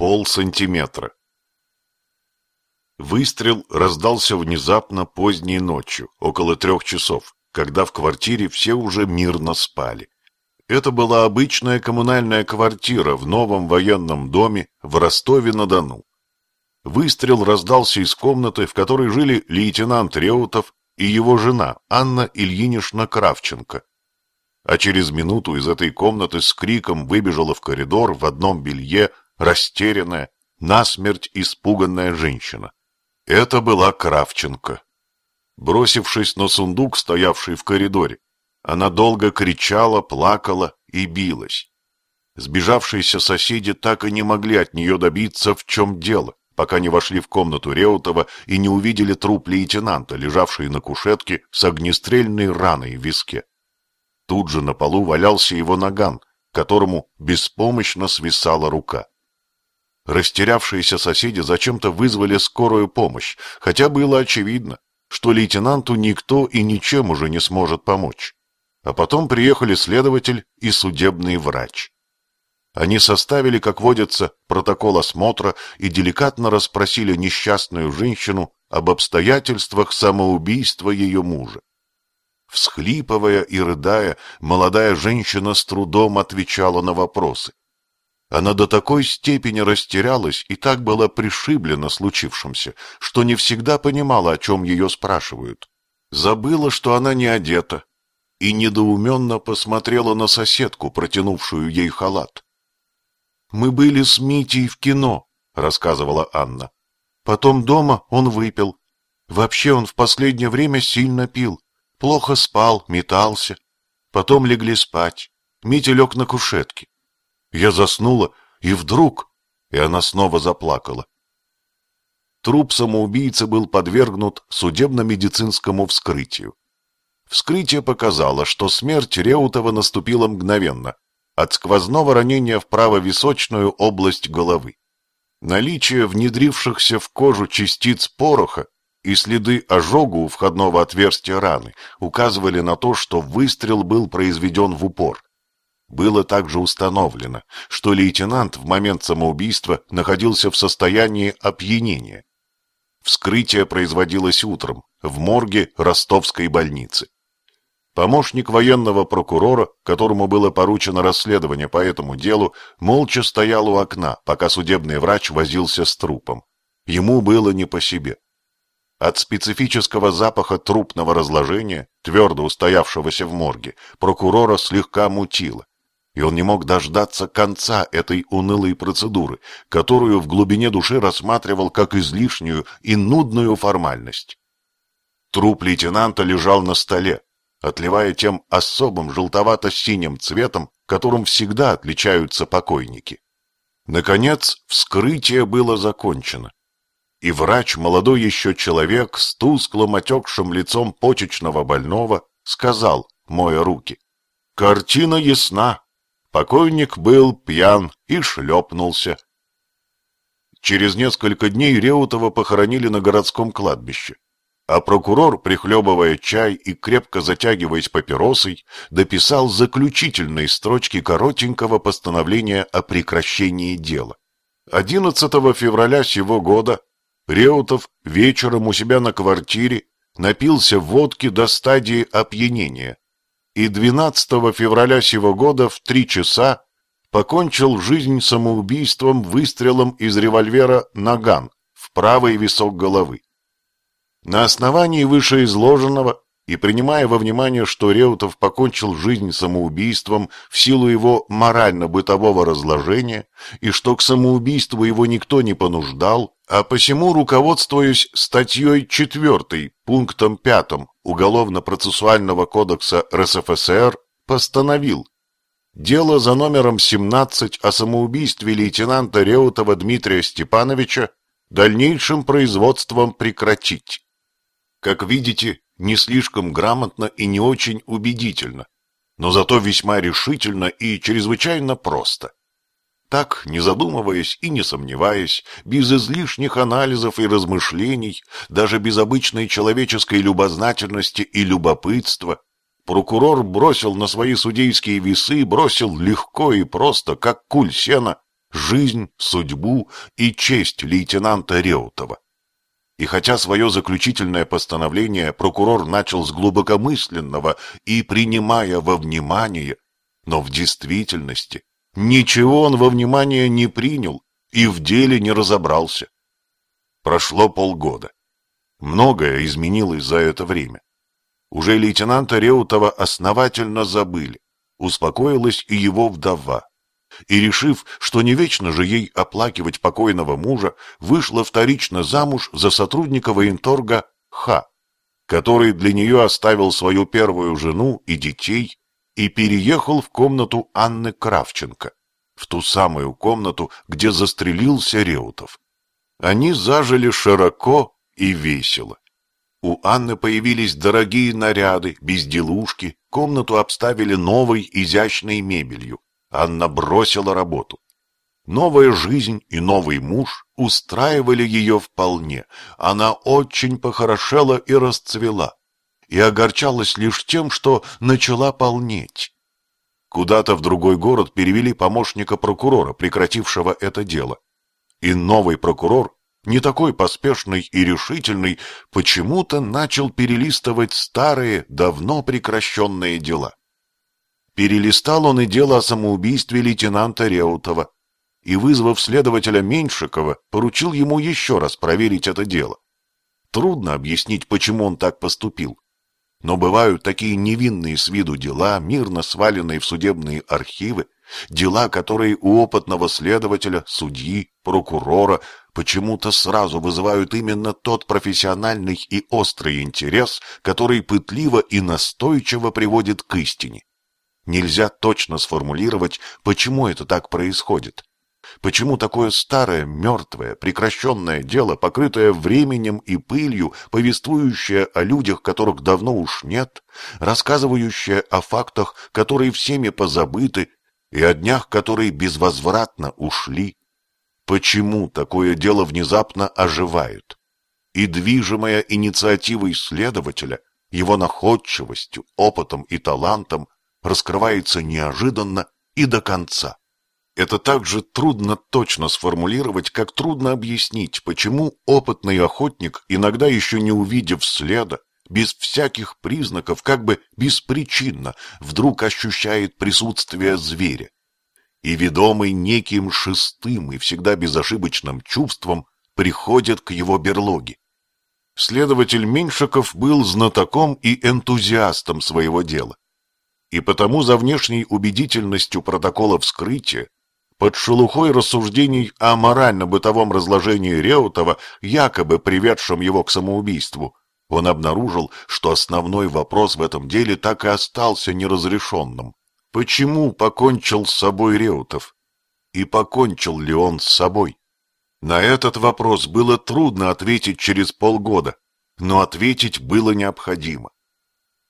пол сантиметра. Выстрел раздался внезапно поздней ночью, около трех часов, когда в квартире все уже мирно спали. Это была обычная коммунальная квартира в новом военном доме в Ростове-на-Дону. Выстрел раздался из комнаты, в которой жили лейтенант Реутов и его жена Анна Ильинична Кравченко. А через минуту из этой комнаты с криком выбежала в коридор в одном белье растерянная, насмерть испуганная женщина. Это была Кравченко. Бросившись на сундук, стоявший в коридоре, она долго кричала, плакала и билась. Сбежавшиеся соседи так и не могли от нее добиться, в чем дело, пока не вошли в комнату Реутова и не увидели труп лейтенанта, лежавший на кушетке с огнестрельной раной в виске. Тут же на полу валялся его наган, которому беспомощно свисала рука. Растерявшиеся соседи зачем-то вызвали скорую помощь, хотя было очевидно, что лейтенанту никто и ничем уже не сможет помочь. А потом приехали следователь и судебный врач. Они составили, как водится, протокол осмотра и деликатно расспросили несчастную женщину об обстоятельствах самоубийства ее мужа. Всхлипывая и рыдая, молодая женщина с трудом отвечала на вопросы. Она до такой степени растерялась и так была пришиблена случившимся, что не всегда понимала, о чем ее спрашивают. Забыла, что она не одета, и недоуменно посмотрела на соседку, протянувшую ей халат. «Мы были с Митей в кино», — рассказывала Анна. «Потом дома он выпил. Вообще он в последнее время сильно пил. Плохо спал, метался. Потом легли спать. Митя лег на кушетке. Я заснула, и вдруг... И она снова заплакала. Труп самоубийцы был подвергнут судебно-медицинскому вскрытию. Вскрытие показало, что смерть Реутова наступила мгновенно, от сквозного ранения в правовисочную область головы. Наличие внедрившихся в кожу частиц пороха и следы ожога у входного отверстия раны указывали на то, что выстрел был произведен в упор. Было также установлено, что лейтенант в момент самоубийства находился в состоянии опьянения. Вскрытие производилось утром в морге ростовской больницы. Помощник военного прокурора, которому было поручено расследование по этому делу, молча стоял у окна, пока судебный врач возился с трупом. Ему было не по себе. От специфического запаха трупного разложения, твердо устоявшегося в морге, прокурора слегка мутило и он не мог дождаться конца этой унылой процедуры, которую в глубине души рассматривал как излишнюю и нудную формальность. Труп лейтенанта лежал на столе, отливая тем особым желтовато-синим цветом, которым всегда отличаются покойники. Наконец, вскрытие было закончено, и врач, молодой еще человек, с тусклым отекшим лицом почечного больного, сказал, моя руки, «Картина ясна, Покойник был пьян и шлепнулся. Через несколько дней Реутова похоронили на городском кладбище, а прокурор, прихлебывая чай и крепко затягиваясь папиросой, дописал заключительные строчки коротенького постановления о прекращении дела. 11 февраля сего года Реутов вечером у себя на квартире напился водки до стадии опьянения и 12 февраля сего года в три часа покончил жизнь самоубийством выстрелом из револьвера «Наган» в правый висок головы. На основании вышеизложенного и принимая во внимание, что Реутов покончил жизнь самоубийством в силу его морально-бытового разложения и что к самоубийству его никто не понуждал, а посему руководствуюсь статьей 4, пунктом 5 Уголовно-процессуального кодекса РСФСР, постановил дело за номером 17 о самоубийстве лейтенанта Реутова Дмитрия Степановича дальнейшим производством прекратить. Как видите, не слишком грамотно и не очень убедительно, но зато весьма решительно и чрезвычайно просто. Так, не задумываясь и не сомневаясь, без излишних анализов и размышлений, даже без обычной человеческой любознательности и любопытства, прокурор бросил на свои судейские весы, бросил легко и просто, как куль сена, жизнь, судьбу и честь лейтенанта Реутова. И хотя свое заключительное постановление прокурор начал с глубокомысленного и принимая во внимание, но в действительности ничего он во внимание не принял и в деле не разобрался. Прошло полгода. Многое изменилось за это время. Уже лейтенанта Реутова основательно забыли. Успокоилась и его вдова и, решив, что не вечно же ей оплакивать покойного мужа, вышла вторично замуж за сотрудника военторга Х, который для нее оставил свою первую жену и детей и переехал в комнату Анны Кравченко, в ту самую комнату, где застрелился Реутов. Они зажили широко и весело. У Анны появились дорогие наряды, безделушки, комнату обставили новой изящной мебелью. Анна бросила работу. Новая жизнь и новый муж устраивали ее вполне. Она очень похорошела и расцвела. И огорчалась лишь тем, что начала полнеть. Куда-то в другой город перевели помощника прокурора, прекратившего это дело. И новый прокурор, не такой поспешный и решительный, почему-то начал перелистывать старые, давно прекращенные дела. Перелистал он и дело о самоубийстве лейтенанта Реутова и, вызвав следователя Меньшикова, поручил ему еще раз проверить это дело. Трудно объяснить, почему он так поступил. Но бывают такие невинные с виду дела, мирно сваленные в судебные архивы, дела, которые у опытного следователя, судьи, прокурора почему-то сразу вызывают именно тот профессиональный и острый интерес, который пытливо и настойчиво приводит к истине. Нельзя точно сформулировать, почему это так происходит. Почему такое старое, мертвое, прекращенное дело, покрытое временем и пылью, повествующее о людях, которых давно уж нет, рассказывающее о фактах, которые всеми позабыты, и о днях, которые безвозвратно ушли? Почему такое дело внезапно оживает? И движимая инициативой следователя, его находчивостью, опытом и талантом, раскрывается неожиданно и до конца. Это так же трудно точно сформулировать, как трудно объяснить, почему опытный охотник, иногда еще не увидев следа, без всяких признаков, как бы беспричинно, вдруг ощущает присутствие зверя. И, ведомый неким шестым и всегда безошибочным чувством, приходит к его берлоге. Следователь Меньшиков был знатоком и энтузиастом своего дела и потому за внешней убедительностью протокола вскрытия, под шелухой рассуждений о морально-бытовом разложении Реутова, якобы приведшем его к самоубийству, он обнаружил, что основной вопрос в этом деле так и остался неразрешенным. Почему покончил с собой Реутов? И покончил ли он с собой? На этот вопрос было трудно ответить через полгода, но ответить было необходимо.